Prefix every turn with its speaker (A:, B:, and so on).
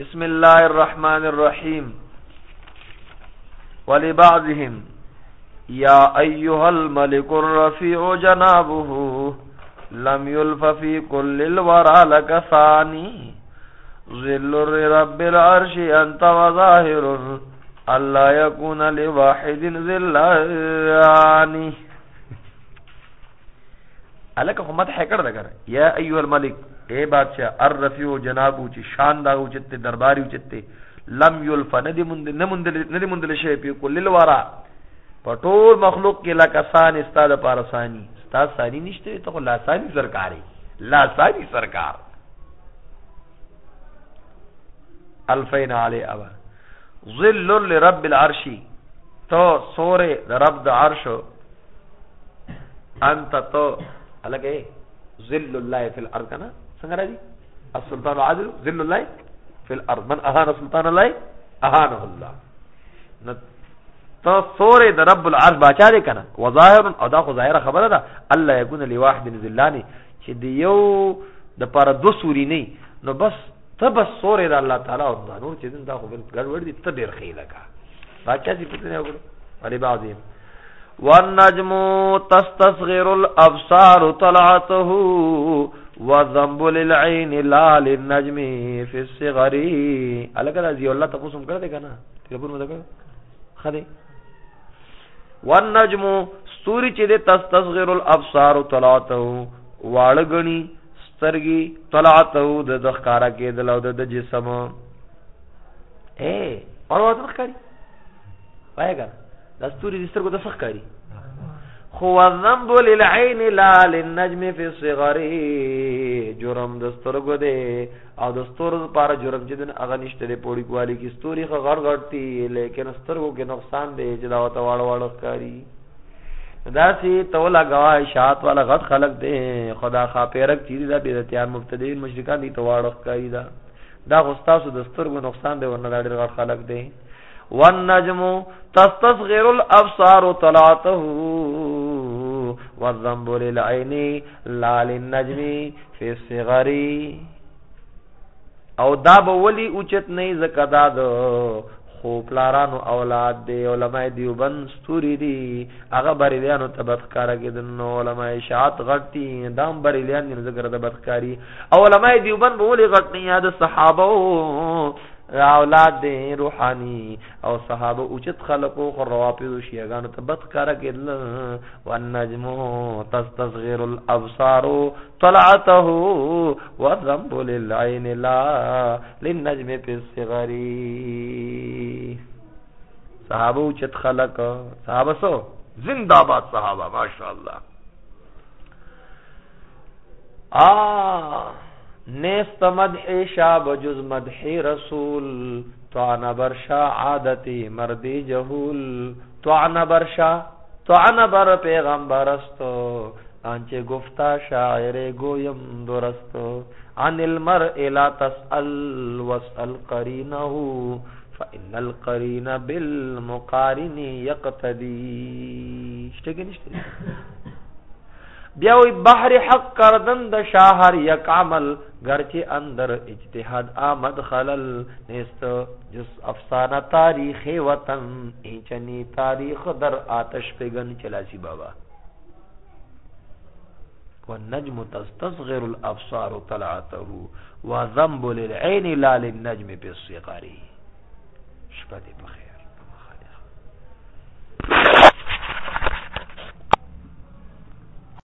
A: بسم الله الرحمن الرحيم ولبعضهم يا ايها الملك الرفيع جنابه لم يلف في كل الورى لك ثاني ظل رب العرش انت وظاهر الا يكون لواحد ظلاني الکه خو مدح کړه لګره یا ایو الملک اے بادشاہ الرفیع جنابو چې شان دا اوچت درباري اوچت لم یلفن دی مند نه مند نه مند شی په کل الورا په ټول مخلوق کې لکسان استاد پارسانی استاد ثانی نشته ته لا ثانی سرکاري لا ثانی سرکار الفین علی ابا ظل لرب العرش تو سوره رب د عرش انت تو الګه ذل الله فی الارض کنا څنګه راځي السلطان عادل ذل الله فی الارض من اهان سلطان الله اهانه الله تو سورې د رب العرش بچا دی کنه وظاهر او دا خو ظاهره خبره ده الله یكون لواحد ذلانی چې دی یو د پاره دو سوري نه نو بس ته بس سورې د الله تعالی او دا نور چې دا خو بل ګډ ور دي ته ډیر خیله کا بچا دې پته نه وګړو علی بعضیم والنجم تستصغر الابصار طلعته وذنب للعين لا للنجم في الصغر الګا رضی الله تاسو هم کړه دې کنه تلبون مده خدي والنجم سوري چې د تستصغر الابصار طلعته واړګنی سترګي طلعته د ذخکارا کې د لو د جسم اے اور وځخ کاری وایګا دا ستوري د سترګو د فخ کاری خو ذنب للعين لا للنجم في صغري جرم د سترګو دی او د سترګو پر جرم چې دن اغه نشته دی پوری کوالی کی ستوري خو غړ غړتی لیکن سترګو کې نقصان دی چې دا وته واړ واړ کاری دا سی تولا گوا اشاعت والا غټ خلق دی خدا خا پیرک چیز دا بیرتیان مبتدین مشرکان دی تواړخ کاری دا دا غستاسو د سترګو نقصان دی ورنه دا ډېر غټ خلق دی والنجم تستصغر الابصار طلعته والذنب للعين لا للنجم في الصغر او دا به ولی اوچت نه زکه دا د خو پلارانو اولاد دی علماء دیوبند ستوري دي هغه بریلیانو تبتکارا کېدنو علماء شاعت غټي دام بریلیان نه زګر تبتکاری او علماء دیوبند به ولي غټ نه یاد صحابه را اولاد دي روحاني او صحابه اوچت خلقو خو روافض شيغانو ته بد کار کېدل والنجم تستصغر الابصار طلعته وذنب للعين لا للنجم في الصغر صحابه اوچت خلق صحابه سو زندہ باد صحابه ماشاءالله آ نیست مدح شاب جز مدح رسول توعن برشا عادتی مردی جهول توعن برشا توعن بر پیغمبر استو آنچه گفتا شاعر گویم درستو عن المرء لا تسأل واسأل قرینه فإن القرین بالمقارن یقتدی شته کې نشته بیا وی بحر حق کردن د شاهر یک عمل گرچه اندر اجتهاد آمد خلل نیست جس افسانه تاریخ وطن ایچنی تاریخ در آتش پیگن چلاسی بابا والنجم تستصغر الابصار طلعته وذنب للعين لا للنجم بالصغار شپه دې بخیر